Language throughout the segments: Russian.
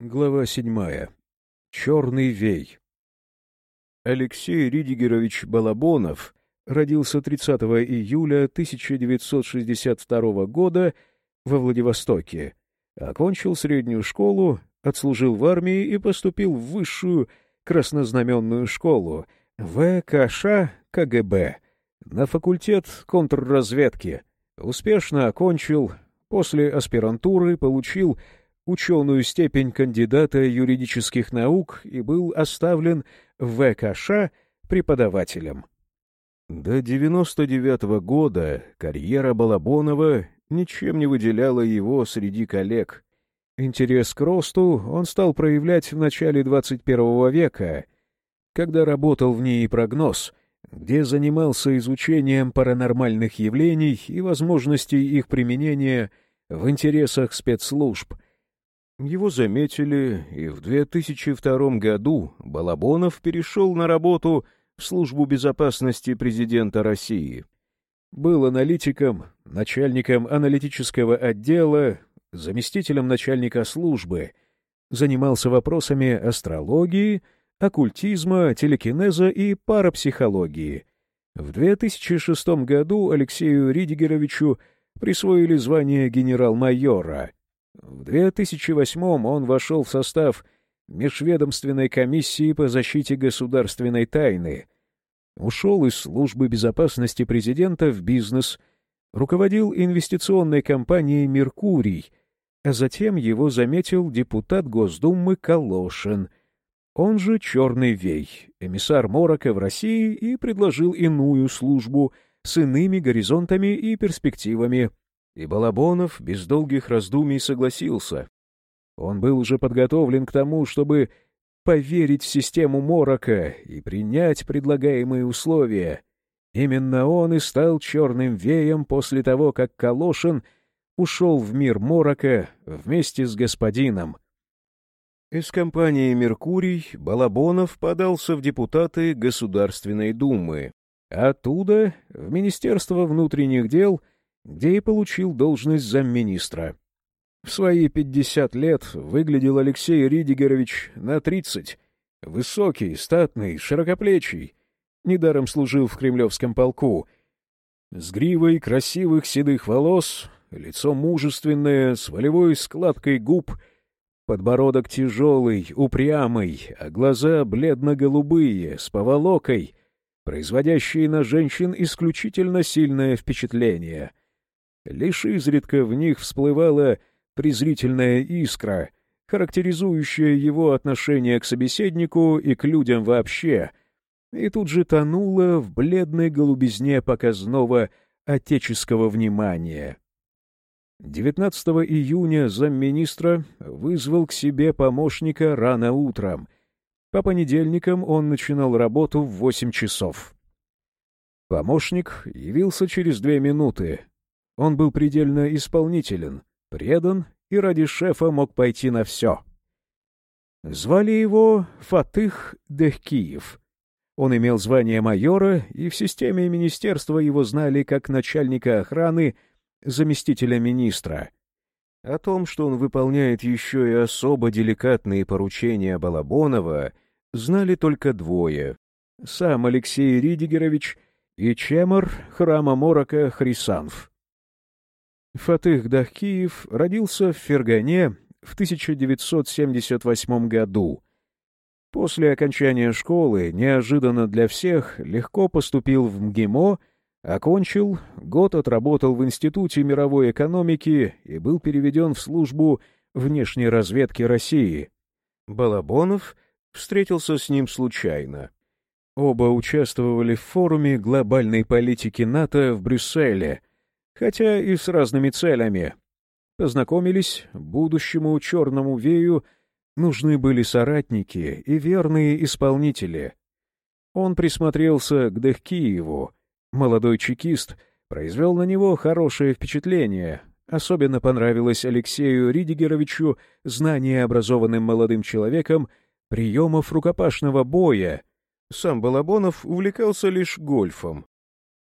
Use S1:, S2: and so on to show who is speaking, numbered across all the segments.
S1: Глава седьмая. Черный вей. Алексей Ридигерович Балабонов родился 30 июля 1962 года во Владивостоке, окончил среднюю школу, отслужил в армии и поступил в высшую краснознаменную школу ВКШ КГБ на факультет контрразведки. Успешно окончил, после аспирантуры получил ученую степень кандидата юридических наук и был оставлен в ВКШ преподавателем. До 99 -го года карьера Балабонова ничем не выделяла его среди коллег. Интерес к росту он стал проявлять в начале 21 века, когда работал в ней прогноз, где занимался изучением паранормальных явлений и возможностей их применения в интересах спецслужб — его заметили, и в 2002 году Балабонов перешел на работу в службу безопасности президента России. Был аналитиком, начальником аналитического отдела, заместителем начальника службы, занимался вопросами астрологии, оккультизма, телекинеза и парапсихологии. В 2006 году Алексею Ридигеровичу присвоили звание генерал-майора — в 2008-м он вошел в состав Межведомственной комиссии по защите государственной тайны, ушел из службы безопасности президента в бизнес, руководил инвестиционной компанией «Меркурий», а затем его заметил депутат Госдумы Калошин, он же «Черный Вей», эмиссар Морока в России и предложил иную службу с иными горизонтами и перспективами — и Балабонов без долгих раздумий согласился. Он был уже подготовлен к тому, чтобы поверить в систему Морока и принять предлагаемые условия. Именно он и стал черным веем после того, как Калошин ушел в мир Морока вместе с господином. Из компании «Меркурий» Балабонов подался в депутаты Государственной Думы. Оттуда в Министерство внутренних дел — где и получил должность замминистра. В свои пятьдесят лет выглядел Алексей Ридигерович на тридцать. Высокий, статный, широкоплечий. Недаром служил в кремлевском полку. С гривой красивых седых волос, лицо мужественное, с волевой складкой губ, подбородок тяжелый, упрямый, а глаза бледно-голубые, с поволокой, производящие на женщин исключительно сильное впечатление — Лишь изредка в них всплывала презрительная искра, характеризующая его отношение к собеседнику и к людям вообще, и тут же тонула в бледной голубизне показного отеческого внимания. 19 июня замминистра вызвал к себе помощника рано утром. По понедельникам он начинал работу в 8 часов. Помощник явился через две минуты, он был предельно исполнителен, предан и ради шефа мог пойти на все. Звали его Фатых Дехкиев. Он имел звание майора, и в системе министерства его знали как начальника охраны, заместителя министра. О том, что он выполняет еще и особо деликатные поручения Балабонова, знали только двое — сам Алексей Ридигерович и чемор храма Морока Хрисанф. Фатых Дахкиев родился в Фергане в 1978 году. После окончания школы, неожиданно для всех, легко поступил в МГИМО, окончил, год отработал в Институте мировой экономики и был переведен в службу внешней разведки России. Балабонов встретился с ним случайно. Оба участвовали в форуме глобальной политики НАТО в Брюсселе — хотя и с разными целями. Познакомились, будущему черному вею нужны были соратники и верные исполнители. Он присмотрелся к Дехкиеву. Молодой чекист произвел на него хорошее впечатление. Особенно понравилось Алексею Ридигеровичу знание образованным молодым человеком приемов рукопашного боя. Сам Балабонов увлекался лишь гольфом.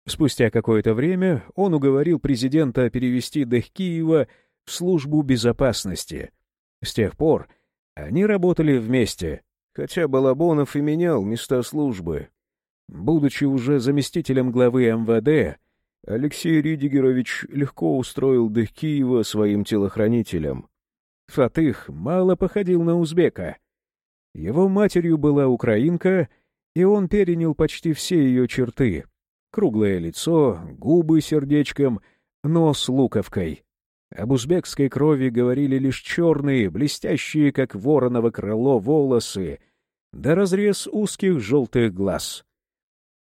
S1: Спустя какое-то время он уговорил президента перевести Дехкиева в службу безопасности. С тех пор Они работали вместе, хотя Балабонов и менял места службы. Будучи уже заместителем главы МВД, Алексей Ридигерович легко устроил Дыхкиева своим телохранителем. Фатых мало походил на узбека. Его матерью была украинка, и он перенял почти все ее черты. Круглое лицо, губы сердечком, нос луковкой. Об узбекской крови говорили лишь черные, блестящие, как вороново крыло, волосы, да разрез узких желтых глаз.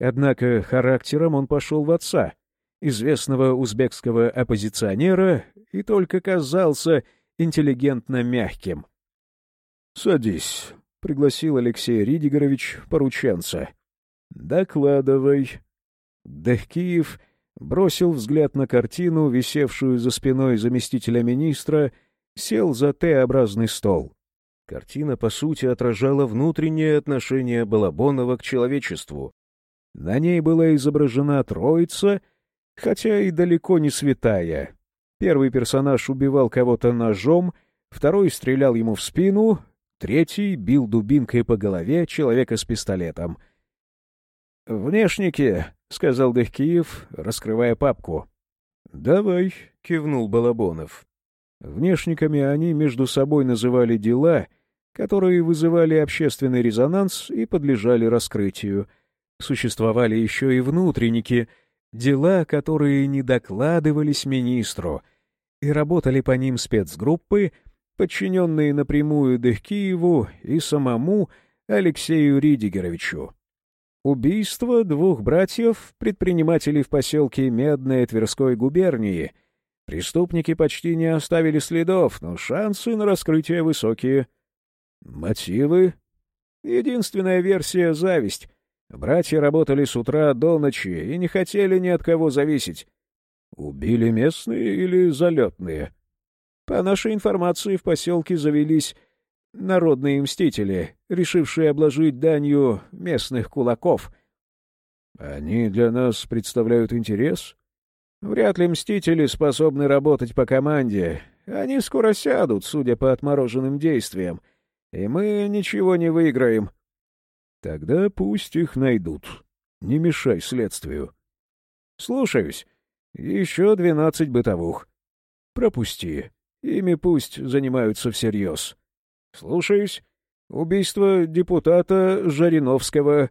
S1: Однако характером он пошел в отца, известного узбекского оппозиционера, и только казался интеллигентно мягким. — Садись, — пригласил Алексей Ридигорович порученца. — Докладывай. Дахкиев бросил взгляд на картину, висевшую за спиной заместителя министра, сел за Т-образный стол. Картина, по сути, отражала внутреннее отношение Балабонова к человечеству. На ней была изображена троица, хотя и далеко не святая. Первый персонаж убивал кого-то ножом, второй стрелял ему в спину, третий бил дубинкой по голове человека с пистолетом. «Внешники», — сказал Дыхкиев, раскрывая папку. «Давай», — кивнул Балабонов. Внешниками они между собой называли дела, которые вызывали общественный резонанс и подлежали раскрытию. Существовали еще и внутренники, дела, которые не докладывались министру, и работали по ним спецгруппы, подчиненные напрямую Дыхкиеву и самому Алексею Ридигеровичу. Убийство двух братьев, предпринимателей в поселке Медное Тверской губернии. Преступники почти не оставили следов, но шансы на раскрытие высокие. Мотивы? Единственная версия — зависть. Братья работали с утра до ночи и не хотели ни от кого зависеть. Убили местные или залетные? По нашей информации, в поселке завелись народные мстители, решившие обложить данью местных кулаков. Они для нас представляют интерес? Вряд ли мстители способны работать по команде. Они скоро сядут, судя по отмороженным действиям, и мы ничего не выиграем. Тогда пусть их найдут. Не мешай следствию. Слушаюсь. Еще двенадцать бытовух. Пропусти. Ими пусть занимаются всерьез. Слушаюсь. Убийство депутата Жариновского.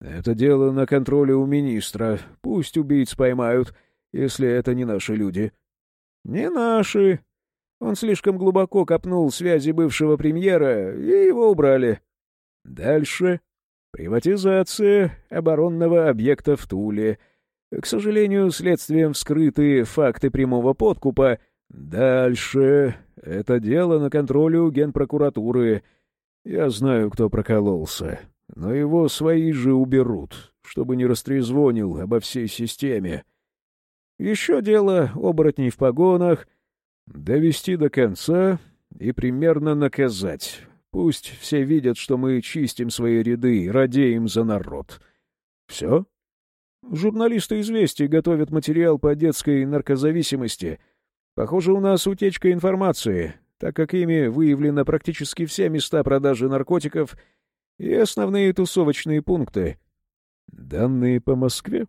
S1: Это дело на контроле у министра. Пусть убийц поймают, если это не наши люди. Не наши. Он слишком глубоко копнул связи бывшего премьера, и его убрали. Дальше. Приватизация оборонного объекта в Туле. К сожалению, следствием вскрыты факты прямого подкупа. Дальше. Это дело на контроле у генпрокуратуры. Я знаю, кто прокололся. Но его свои же уберут, чтобы не растрезвонил обо всей системе. Еще дело оборотней в погонах. Довести до конца и примерно наказать. Пусть все видят, что мы чистим свои ряды и радеем за народ. Все? Журналисты «Известий» готовят материал по детской наркозависимости. Похоже, у нас утечка информации, так как ими выявлены практически все места продажи наркотиков и основные тусовочные пункты. Данные по Москве?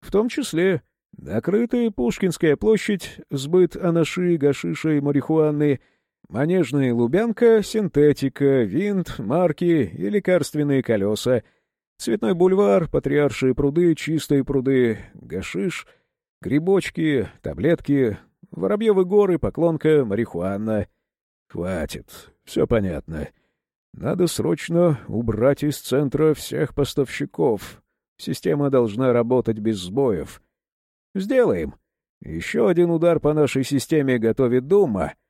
S1: В том числе накрытая Пушкинская площадь, сбыт анаши, гашиша и марихуаны — Манежная лубянка, синтетика, винт, марки и лекарственные колеса. Цветной бульвар, патриаршие пруды, чистые пруды, гашиш, грибочки, таблетки, Воробьевы горы, поклонка, марихуана. Хватит, все понятно. Надо срочно убрать из центра всех поставщиков. Система должна работать без сбоев. Сделаем. Еще один удар по нашей системе готовит Дума —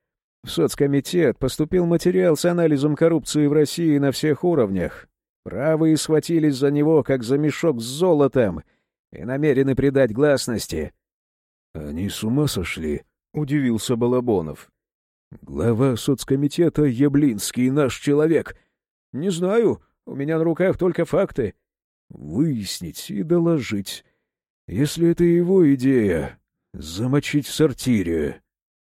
S1: в соцкомитет поступил материал с анализом коррупции в России на всех уровнях. Правые схватились за него, как за мешок с золотом, и намерены придать гласности. — Они с ума сошли? — удивился Балабонов. — Глава соцкомитета Яблинский наш человек. — Не знаю, у меня на руках только факты. — Выяснить и доложить. Если это его идея, замочить в сортире.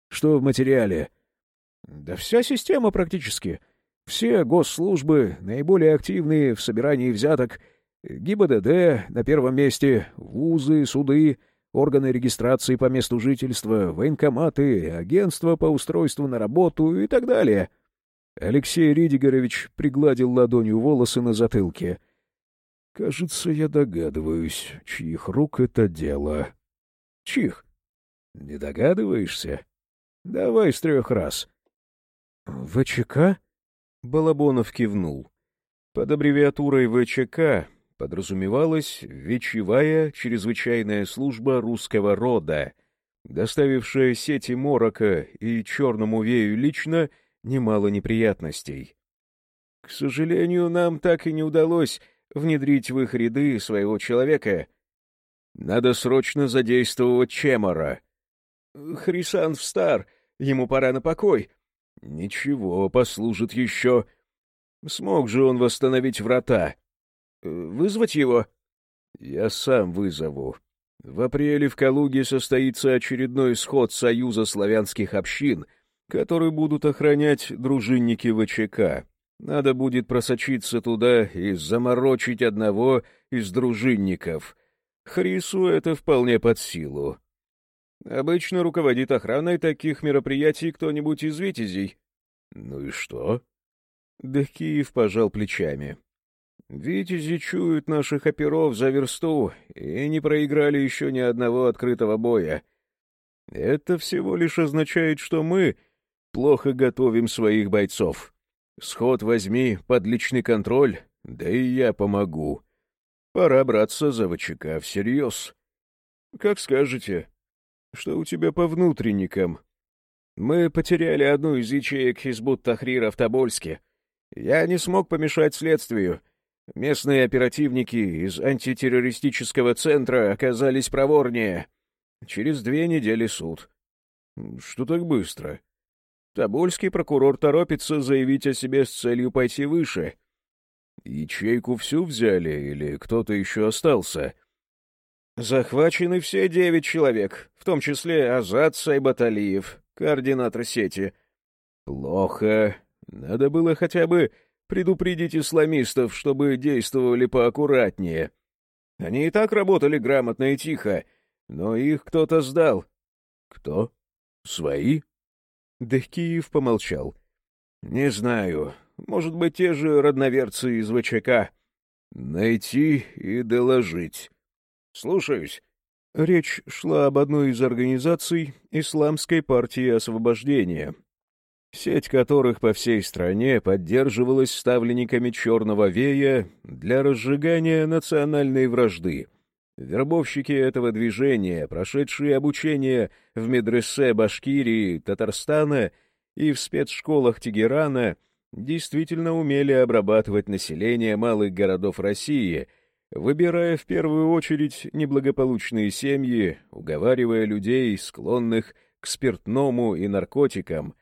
S1: Что в материале? — Да вся система практически. Все госслужбы, наиболее активные в собирании взяток, ГИБДД на первом месте, вузы, суды, органы регистрации по месту жительства, военкоматы, агентства по устройству на работу и так далее. Алексей Ридигорович пригладил ладонью волосы на затылке. «Кажется, я догадываюсь, чьих рук это дело». «Чьих?» «Не догадываешься? Давай с трех раз». «ВЧК?» Балабонов кивнул. Под аббревиатурой ВЧК подразумевалась Вечевая чрезвычайная служба русского рода, доставившая сети Морока и Черному Вею лично немало неприятностей. К сожалению, нам так и не удалось внедрить в их ряды своего человека. Надо срочно задействовать Чемора. Хрисан встар, ему пора на покой. Ничего, послужит еще. Смог же он восстановить врата. Вызвать его? Я сам вызову. В апреле в Калуге состоится очередной сход Союза славянских общин, который будут охранять дружинники ВЧК. Надо будет просочиться туда и заморочить одного из дружинников. Хрису это вполне под силу. Обычно руководит охраной таких мероприятий кто-нибудь из витязей. Ну и что? Да Киев пожал плечами. Витязи чуют наших оперов за версту и не проиграли еще ни одного открытого боя. Это всего лишь означает, что мы плохо готовим своих бойцов. Сход возьми под личный контроль, да и я помогу. Пора браться за ВЧК всерьез. Как скажете. Что у тебя по внутренникам? Мы потеряли одну из ячеек Хизбут Тахрира в Тобольске. Я не смог помешать следствию. Местные оперативники из антитеррористического центра оказались проворнее. Через две недели суд. Что так быстро? Тобольский прокурор торопится заявить о себе с целью пойти выше. Ячейку всю взяли или кто-то еще остался? Захвачены все девять человек, в том числе Азат Сайбаталиев, координатор сети. Плохо. Надо было хотя бы предупредить исламистов, чтобы действовали поаккуратнее. Они и так работали грамотно и тихо, но их кто-то сдал. Кто? Свои? Дехкиев помолчал. «Не знаю. Может быть, те же родноверцы из ВЧК. Найти и доложить. Слушаюсь». Речь шла об одной из организаций Исламской партии освобождения, сеть которых по всей стране поддерживалась ставленниками Черного Вея для разжигания национальной вражды — Вербовщики этого движения, прошедшие обучение в медресе Башкирии, Татарстана и в спецшколах Тегерана, действительно умели обрабатывать население малых городов России, выбирая в первую очередь неблагополучные семьи, уговаривая людей, склонных к спиртному и наркотикам.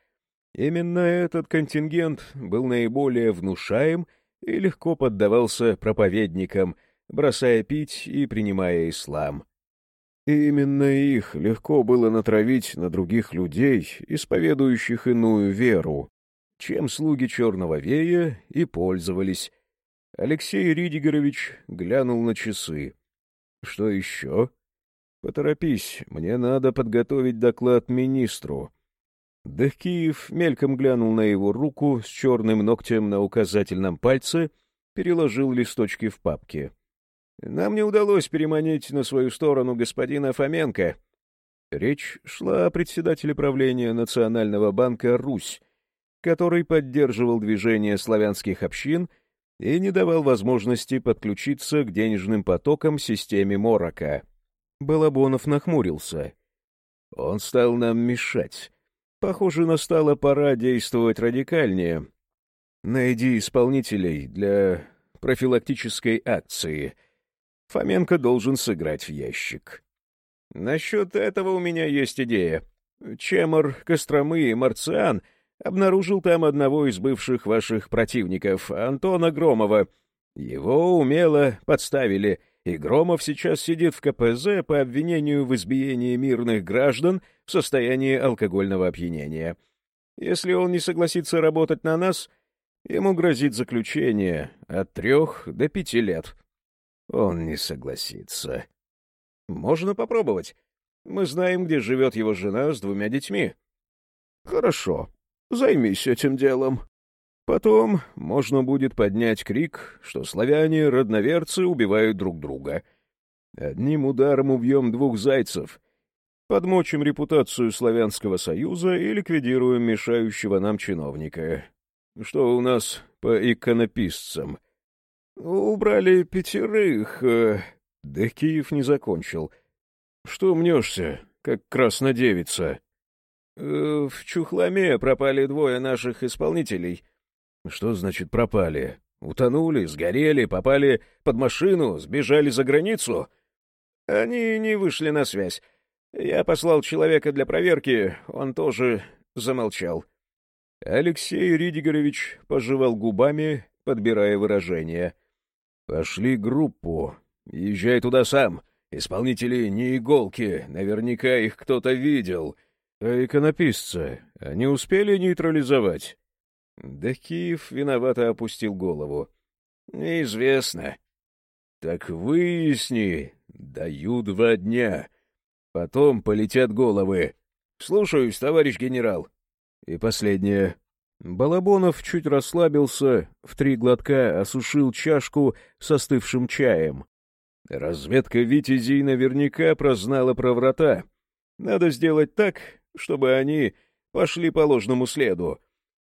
S1: Именно этот контингент был наиболее внушаем и легко поддавался проповедникам – бросая пить и принимая ислам. Именно их легко было натравить на других людей, исповедующих иную веру, чем слуги Черного Вея и пользовались. Алексей Ридигорович глянул на часы. «Что еще?» «Поторопись, мне надо подготовить доклад министру». Дехкиев мельком глянул на его руку с черным ногтем на указательном пальце, переложил листочки в папке. Нам не удалось переманить на свою сторону господина Фоменко. Речь шла о председателе правления Национального банка «Русь», который поддерживал движение славянских общин и не давал возможности подключиться к денежным потокам системе Морока. Балабонов нахмурился. Он стал нам мешать. Похоже, настала пора действовать радикальнее. Найди исполнителей для профилактической акции — Фоменко должен сыграть в ящик. Насчет этого у меня есть идея. Чемор, Костромы и Марциан обнаружил там одного из бывших ваших противников, Антона Громова. Его умело подставили, и Громов сейчас сидит в КПЗ по обвинению в избиении мирных граждан в состоянии алкогольного опьянения. Если он не согласится работать на нас, ему грозит заключение от трех до пяти лет. Он не согласится. Можно попробовать. Мы знаем, где живет его жена с двумя детьми. Хорошо. Займись этим делом. Потом можно будет поднять крик, что славяне-родноверцы убивают друг друга. Одним ударом убьем двух зайцев. Подмочим репутацию Славянского Союза и ликвидируем мешающего нам чиновника. Что у нас по иконописцам? Убрали пятерых. Э, да Киев не закончил. Что мнешься, как краснодевица? Э, в Чухломе пропали двое наших исполнителей — что значит пропали? Утонули, сгорели, попали под машину, сбежали за границу? Они не вышли на связь. Я послал человека для проверки, он тоже замолчал. Алексей Ридигерович пожевал губами, подбирая выражение. «Пошли группу. Езжай туда сам. Исполнители не иголки, наверняка их кто-то видел. А иконописцы, они успели нейтрализовать?» Да Киев виновато опустил голову. «Неизвестно». «Так выясни. Даю два дня. Потом полетят головы. Слушаюсь, товарищ генерал». И последнее. Балабонов чуть расслабился, в три глотка осушил чашку с остывшим чаем. Разведка Витязей наверняка прознала про врата. Надо сделать так, чтобы они пошли по ложному следу.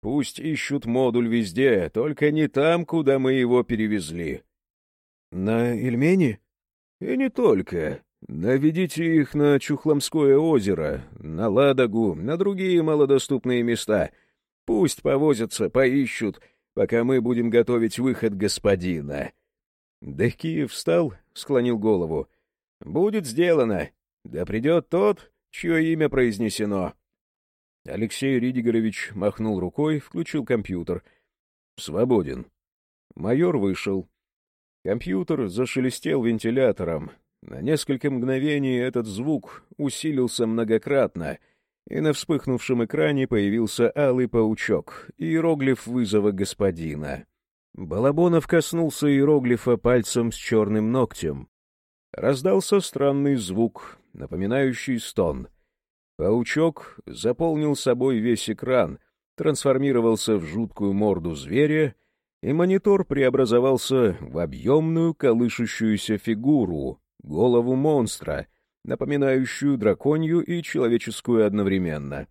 S1: Пусть ищут модуль везде, только не там, куда мы его перевезли. — На Ильмени? — И не только. Наведите их на Чухломское озеро, на Ладогу, на другие малодоступные места. Пусть повозятся, поищут, пока мы будем готовить выход господина. Дехкиев встал, склонил голову. — Будет сделано. Да придет тот, чье имя произнесено. Алексей Ридигорович махнул рукой, включил компьютер. «Свободен». Майор вышел. Компьютер зашелестел вентилятором. На несколько мгновений этот звук усилился многократно, и на вспыхнувшем экране появился алый паучок, иероглиф вызова господина. Балабонов коснулся иероглифа пальцем с черным ногтем. Раздался странный звук, напоминающий стон — Паучок заполнил собой весь экран, трансформировался в жуткую морду зверя, и монитор преобразовался в объемную колышущуюся фигуру, голову монстра, напоминающую драконью и человеческую одновременно.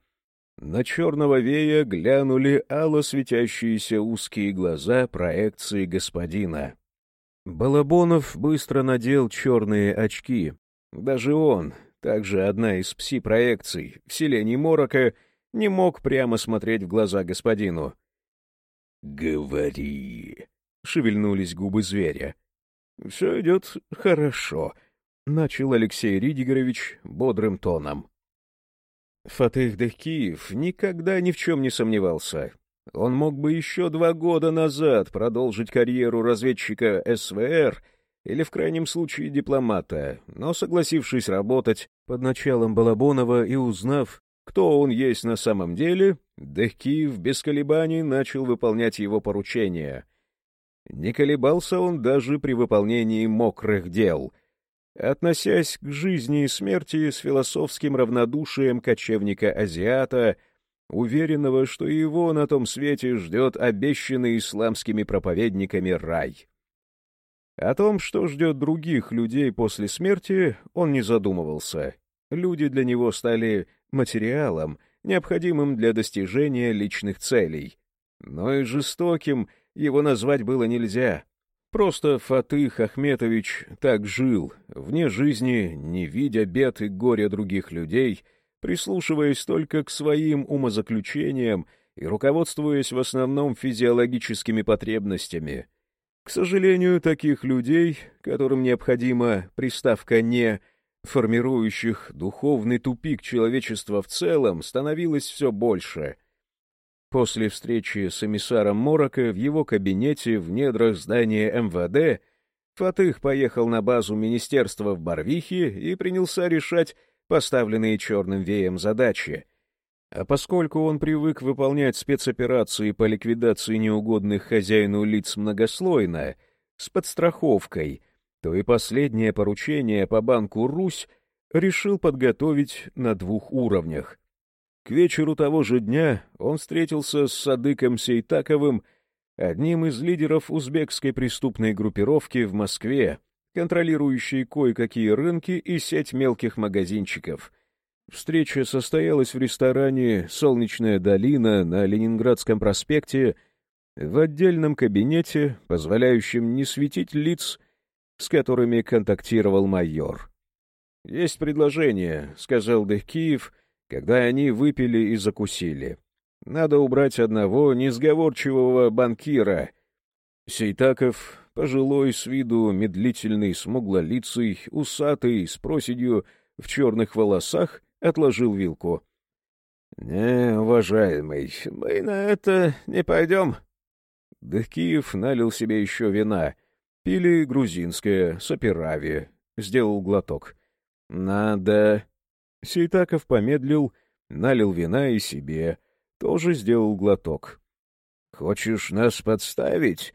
S1: На черного вея глянули ало светящиеся узкие глаза проекции господина. Балабонов быстро надел черные очки. Даже он, также одна из пси-проекций в селении Морока, не мог прямо смотреть в глаза господину. «Говори!» — шевельнулись губы зверя. «Все идет хорошо», — начал Алексей Ридигорович бодрым тоном. Фатых Дехкиев никогда ни в чем не сомневался. Он мог бы еще два года назад продолжить карьеру разведчика СВР — или в крайнем случае дипломата, но согласившись работать под началом Балабонова и узнав, кто он есть на самом деле, Дехкиев без колебаний начал выполнять его поручения. Не колебался он даже при выполнении мокрых дел, относясь к жизни и смерти с философским равнодушием кочевника-азиата, уверенного, что его на том свете ждет обещанный исламскими проповедниками рай. О том, что ждет других людей после смерти, он не задумывался. Люди для него стали материалом, необходимым для достижения личных целей. Но и жестоким его назвать было нельзя. Просто Фатых Ахметович так жил, вне жизни, не видя бед и горя других людей, прислушиваясь только к своим умозаключениям и руководствуясь в основном физиологическими потребностями — к сожалению, таких людей, которым необходима приставка «не», формирующих духовный тупик человечества в целом, становилось все больше. После встречи с эмиссаром Морока в его кабинете в недрах здания МВД Фатых поехал на базу министерства в Барвихе и принялся решать поставленные черным веем задачи. А поскольку он привык выполнять спецоперации по ликвидации неугодных хозяину лиц многослойно, с подстраховкой, то и последнее поручение по банку «Русь» решил подготовить на двух уровнях. К вечеру того же дня он встретился с Садыком Сейтаковым, одним из лидеров узбекской преступной группировки в Москве, контролирующей кое-какие рынки и сеть мелких магазинчиков — Встреча состоялась в ресторане «Солнечная долина» на Ленинградском проспекте в отдельном кабинете, позволяющем не светить лиц, с которыми контактировал майор. «Есть предложение», — сказал Дехкиев, когда они выпили и закусили. «Надо убрать одного несговорчивого банкира». Сейтаков, пожилой с виду медлительный, смуглолицый, усатый, с проседью в черных волосах — отложил вилку. — Не, уважаемый, мы на это не пойдем. Дыхкиев налил себе еще вина. Пили грузинское, саперави. Сделал глоток. — Надо... Сейтаков помедлил, налил вина и себе. Тоже сделал глоток. — Хочешь нас подставить?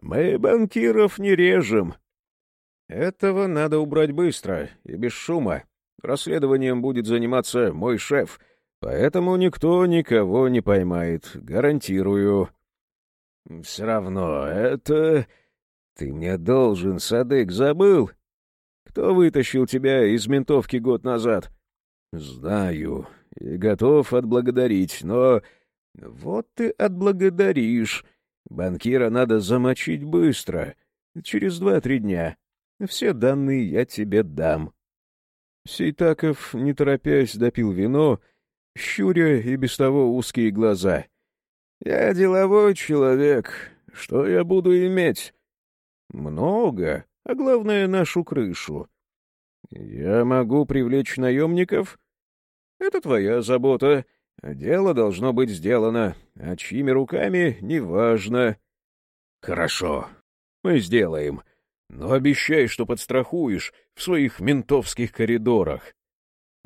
S1: Мы банкиров не режем. — Этого надо убрать быстро и без шума. Расследованием будет заниматься мой шеф, поэтому никто никого не поймает, гарантирую. — Все равно это... Ты мне должен, Садык, забыл? Кто вытащил тебя из ментовки год назад? — Знаю и готов отблагодарить, но... Вот ты отблагодаришь. Банкира надо замочить быстро, через два-три дня. Все данные я тебе дам. Сейтаков, не торопясь, допил вино, щуря и без того узкие глаза. — Я деловой человек. Что я буду иметь? — Много, а главное, нашу крышу. — Я могу привлечь наемников? — Это твоя забота. Дело должно быть сделано, а чьими руками — неважно. — Хорошо, мы сделаем. — но обещай, что подстрахуешь в своих ментовских коридорах.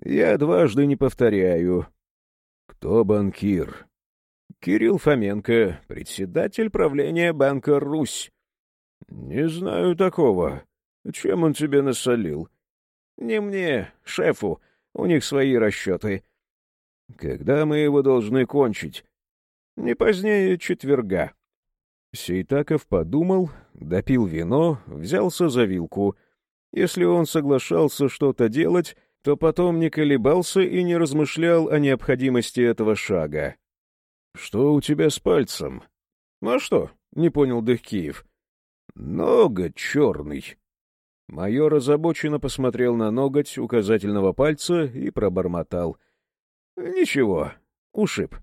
S1: Я дважды не повторяю. Кто банкир? Кирилл Фоменко, председатель правления банка «Русь». Не знаю такого. Чем он тебе насолил? Не мне, шефу. У них свои расчеты. Когда мы его должны кончить? Не позднее четверга. Сейтаков подумал, допил вино, взялся за вилку. Если он соглашался что-то делать, то потом не колебался и не размышлял о необходимости этого шага. — Что у тебя с пальцем? — а что? — не понял Дыхкиев. — Ноготь черный. Майор озабоченно посмотрел на ноготь указательного пальца и пробормотал. — Ничего, ушиб.